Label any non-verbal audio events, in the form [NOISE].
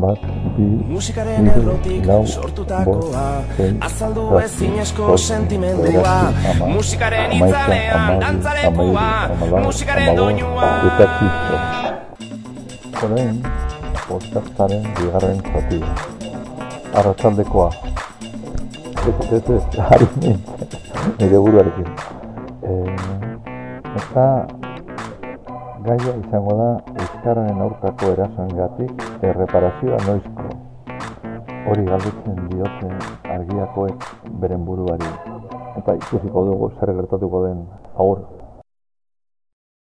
bat, bi, Musikaren hiru, errotik lau, sortutakoa Azaldu ezinezko zortzi, sentimendua Musikaren itzalean dantzalekua Musikaren doinua Eta kristo. Orain, podcastaren bigarren zatia. Arratsaldekoa. Ez, ez, ez, [LAUGHS] ari nintzen, nire buruarekin. Eh, eta gaia izango da Euskararen aurkako erasoengatik erreparazioa noizko. Hori galdetzen diote argiakoek beren buruari. Eta ikusiko dugu zer gertatuko den aur.